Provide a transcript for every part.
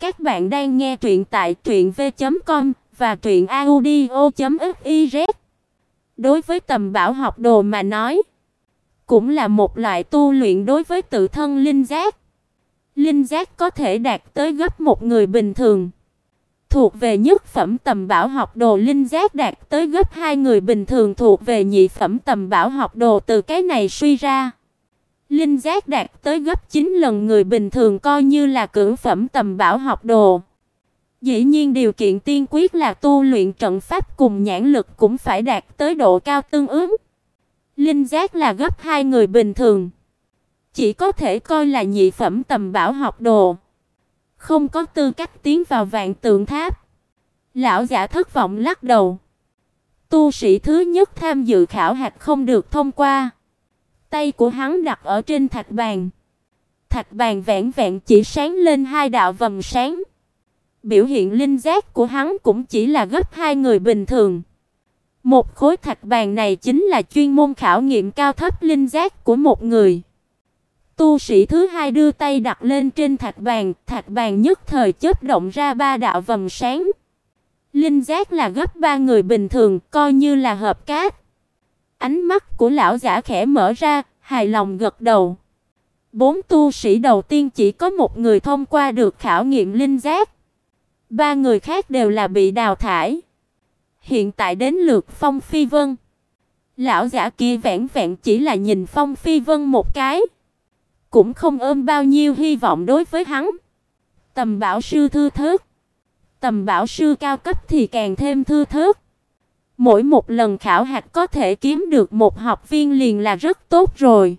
Các bạn đang nghe truyện tại truyệnv.com và truyệnaudio.fiz. Đối với tầm bảo học đồ mà nói, cũng là một loại tu luyện đối với tự thân linh giác. Linh giác có thể đạt tới gấp một người bình thường. Thuộc về nhất phẩm tầm bảo học đồ linh giác đạt tới gấp hai người bình thường thuộc về nhị phẩm tầm bảo học đồ từ cái này suy ra. Linh giác đạt tới gấp 9 lần người bình thường coi như là cưỡng phẩm tầm bảo học đồ. Dĩ nhiên điều kiện tiên quyết là tu luyện trận pháp cùng nhãn lực cũng phải đạt tới độ cao tương ứng. Linh giác là gấp hai người bình thường, chỉ có thể coi là nhị phẩm tầm bảo học đồ, không có tư cách tiến vào vạn tượng tháp. Lão giả thất vọng lắc đầu. Tu sĩ thứ nhất tham dự khảo hạch không được thông qua. Tay của hắn đặt ở trên thạch bàn. Thạch bàn vẹn vẹn chỉ sáng lên hai đạo vầng sáng. Biểu hiện linh giác của hắn cũng chỉ là gấp hai người bình thường. Một khối thạch bàn này chính là chuyên môn khảo nghiệm cao thấp linh giác của một người. Tu sĩ thứ hai đưa tay đặt lên trên thạch bàn, thạch bàn nhất thời chớp động ra ba đạo vầng sáng. Linh giác là gấp ba người bình thường, coi như là hợp cát. Ánh mắt của lão giả khẽ mở ra, hài lòng gật đầu. Bốn tu sĩ đầu tiên chỉ có một người thông qua được khảo nghiệm linh giác. Ba người khác đều là bị đào thải. Hiện tại đến lượt Phong Phi Vân. Lão giả kia vẹn vẹn chỉ là nhìn Phong Phi Vân một cái, cũng không ôm bao nhiêu hy vọng đối với hắn. Tầm bảo sư thư thớt, tầm bảo sư cao cấp thì càng thêm thư thớt. Mỗi một lần khảo hạch có thể kiếm được một học viên liền là rất tốt rồi.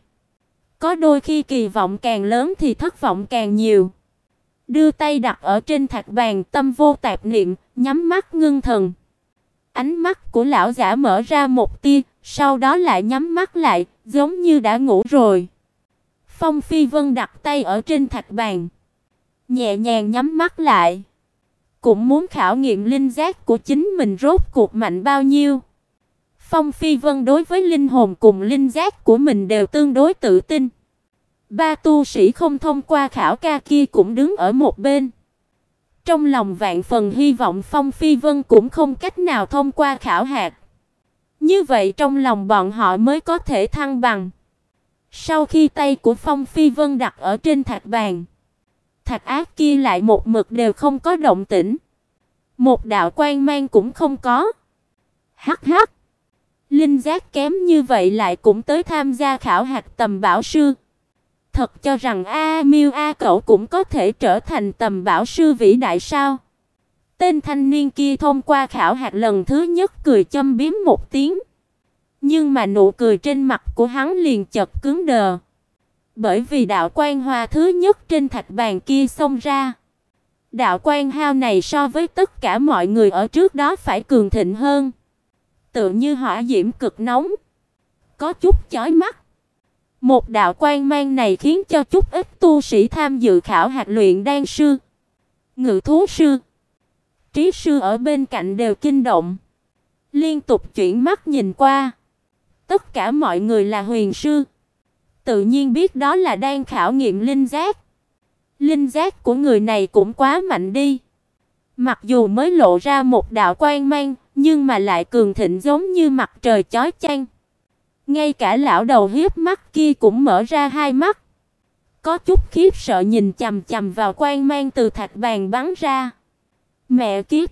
Có đôi khi kỳ vọng càng lớn thì thất vọng càng nhiều. Đưa tay đặt ở trên thạch bàn, tâm vô tạp niệm, nhắm mắt ngưng thần. Ánh mắt của lão giả mở ra một tia, sau đó lại nhắm mắt lại, giống như đã ngủ rồi. Phong Phi Vân đặt tay ở trên thạch bàn, nhẹ nhàng nhắm mắt lại cũng muốn khảo nghiệm linh giác của chính mình rốt cuộc mạnh bao nhiêu. Phong Phi Vân đối với linh hồn cùng linh giác của mình đều tương đối tự tin. Ba tu sĩ không thông qua khảo ca kia cũng đứng ở một bên. Trong lòng vạn phần hy vọng Phong Phi Vân cũng không cách nào thông qua khảo hạt. Như vậy trong lòng bọn họ mới có thể thăng bằng. Sau khi tay của Phong Phi Vân đặt ở trên thạch bàn, thạch ác kia lại một mực đều không có động tĩnh. Một đạo quang mang cũng không có. Hắc hắc. Linh giác kém như vậy lại cũng tới tham gia khảo hạch tầm bảo sư. Thật cho rằng A Miêu A cậu cũng có thể trở thành tầm bảo sư vĩ đại sao? Tên thanh niên kia thông qua khảo hạch lần thứ nhất cười châm biếm một tiếng. Nhưng mà nụ cười trên mặt của hắn liền chợt cứng đờ bởi vì đạo quan hoa thứ nhất trên thạch bàn kia xông ra. Đạo quan hao này so với tất cả mọi người ở trước đó phải cường thịnh hơn. Tựa như hỏa diễm cực nóng, có chút chói mắt. Một đạo quan mang này khiến cho chút ít tu sĩ tham dự khảo hạt luyện đan sư, ngự thú sư, trí sư ở bên cạnh đều kinh động, liên tục chuyển mắt nhìn qua. Tất cả mọi người là huyền sư tự nhiên biết đó là đang khảo nghiệm linh giác. Linh giác của người này cũng quá mạnh đi. Mặc dù mới lộ ra một đạo quang mang, nhưng mà lại cường thịnh giống như mặt trời chói chang. Ngay cả lão đầu hiếp mắt kia cũng mở ra hai mắt. Có chút khiếp sợ nhìn chằm chằm vào quang mang từ thạch bàn bắn ra. Mẹ kiếp,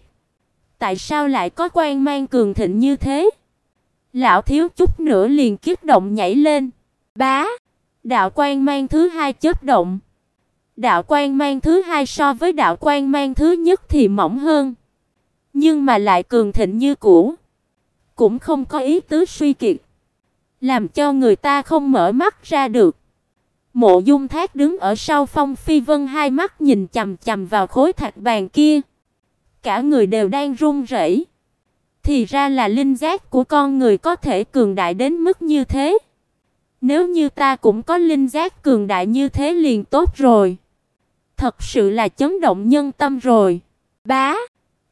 tại sao lại có quang mang cường thịnh như thế? Lão thiếu chút nữa liền kích động nhảy lên. Bá, Đạo quan mang thứ hai chớp động. Đạo quan mang thứ hai so với đạo quan mang thứ nhất thì mỏng hơn, nhưng mà lại cường thịnh như cũ, cũng không có ý tứ suy kiệt, làm cho người ta không mở mắt ra được. Mộ Dung Thác đứng ở sau Phong Phi Vân hai mắt nhìn chằm chằm vào khối thạch bàn kia, cả người đều đang run rẩy. Thì ra là linh giác của con người có thể cường đại đến mức như thế. Nếu như ta cũng có linh giác cường đại như thế liền tốt rồi. Thật sự là chấn động nhân tâm rồi. Bá,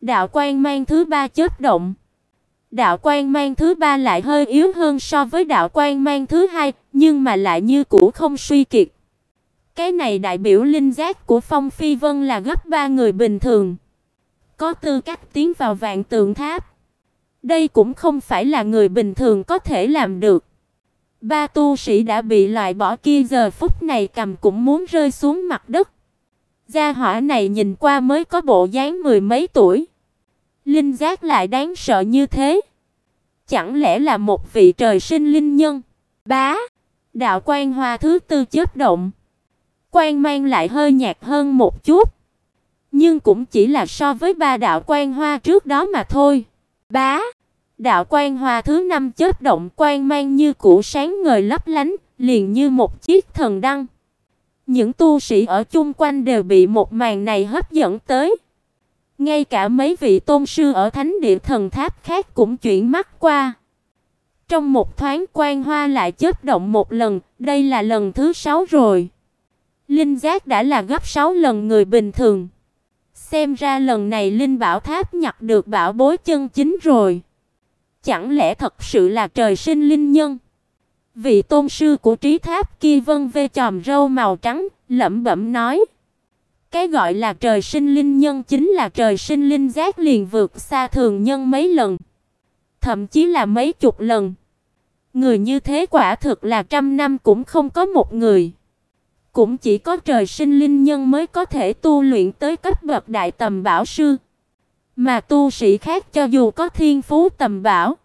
đạo quan mang thứ ba chớp động. Đạo quan mang thứ ba lại hơi yếu hơn so với đạo quan mang thứ hai, nhưng mà lại như cũ không suy kiệt. Cái này đại biểu linh giác của Phong Phi Vân là gấp ba người bình thường, có tư cách tiến vào vạn tượng tháp. Đây cũng không phải là người bình thường có thể làm được. Ba tu sĩ đã bị loại bỏ kia giờ phút này cầm cũng muốn rơi xuống mặt đất. Gia hỏa này nhìn qua mới có bộ dáng mười mấy tuổi. Linh giác lại đáng sợ như thế. Chẳng lẽ là một vị trời sinh linh nhân? Bá, đạo quan hoa thứ tư chớp động. Quan mang lại hơi nhạt hơn một chút, nhưng cũng chỉ là so với ba đạo quan hoa trước đó mà thôi. Bá, đạo quan hoa thứ năm chớp động quan mang như củ sáng ngời lấp lánh, liền như một chiếc thần đăng. Những tu sĩ ở chung quanh đều bị một màn này hấp dẫn tới. Ngay cả mấy vị tôn sư ở Thánh Địa Thần Tháp khác cũng chuyển mắt qua. Trong một thoáng quan hoa lại chớp động một lần, đây là lần thứ sáu rồi. Linh giác đã là gấp 6 lần người bình thường. Xem ra lần này Linh Bảo Tháp nhặt được bảo bối chân chính rồi. Chẳng lẽ thật sự là trời sinh linh nhân? Vị tôn sư của trí tháp kia vân vê chòm râu màu trắng, lẩm bẩm nói: "Cái gọi là trời sinh linh nhân chính là trời sinh linh giác liền vượt xa thường nhân mấy lần, thậm chí là mấy chục lần. Người như thế quả thực là trăm năm cũng không có một người." Cũng chỉ có trời sinh linh nhân mới có thể tu luyện tới cấp bậc đại tầm bảo sư. Mà tu sĩ khác cho dù có thiên phú tầm bảo,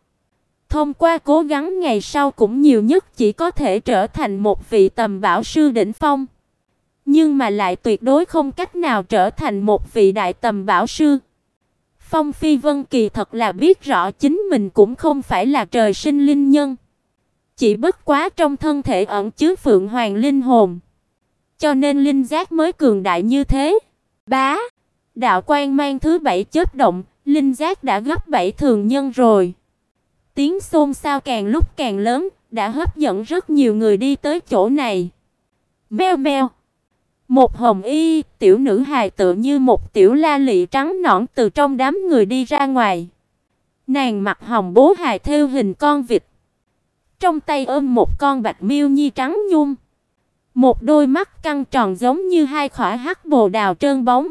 thông qua cố gắng ngày sau cũng nhiều nhất chỉ có thể trở thành một vị tầm bảo sư đỉnh phong. Nhưng mà lại tuyệt đối không cách nào trở thành một vị đại tầm bảo sư. Phong Phi Vân kỳ thật là biết rõ chính mình cũng không phải là trời sinh linh nhân. Chỉ bất quá trong thân thể ẩn chứa Phượng Hoàng linh hồn cho nên linh giác mới cường đại như thế. Bá, đạo quan mang thứ bảy chớp động, linh giác đã gấp bảy thường nhân rồi. Tiếng xôn xao càng lúc càng lớn, đã hấp dẫn rất nhiều người đi tới chỗ này. Meo meo. Một hồng y, tiểu nữ hài tựa như một tiểu la lị trắng nõn từ trong đám người đi ra ngoài. Nàng mặc hồng bố hài theo hình con vịt. Trong tay ôm một con bạch miêu nhi trắng nhung. Một đôi mắt căng tròn giống như hai khỏa hắc bồ đào trơn bóng.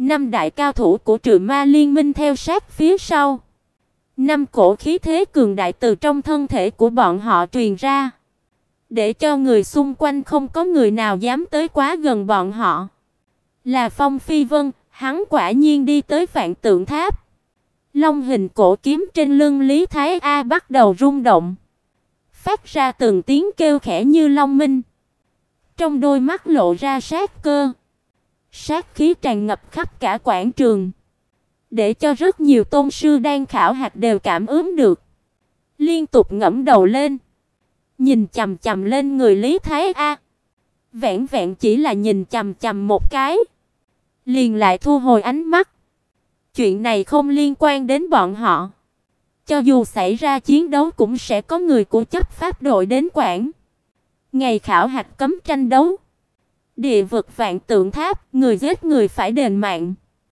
Năm đại cao thủ của Trừ Ma Liên Minh theo sát phía sau. Năm cổ khí thế cường đại từ trong thân thể của bọn họ truyền ra, để cho người xung quanh không có người nào dám tới quá gần bọn họ. Là Phong Phi Vân, hắn quả nhiên đi tới Vạn Tượng Tháp. Long hình cổ kiếm trên lưng Lý Thái A bắt đầu rung động, phát ra từng tiếng kêu khẽ như long minh. Trong đôi mắt lộ ra sát cơ. Sát khí tràn ngập khắp cả quảng trường, để cho rất nhiều tôn sư đang khảo hạch đều cảm ứng được. Liên tục ngẩng đầu lên, nhìn chằm chằm lên người Lý Thái A. Vẹn vẹn chỉ là nhìn chằm chằm một cái, liền lại thu hồi ánh mắt. Chuyện này không liên quan đến bọn họ. Cho dù xảy ra chiến đấu cũng sẽ có người của chấp pháp đội đến quản. Ngày khảo hạch cấm tranh đấu. Địa vực vạn tượng tháp, người giết người phải đền mạng.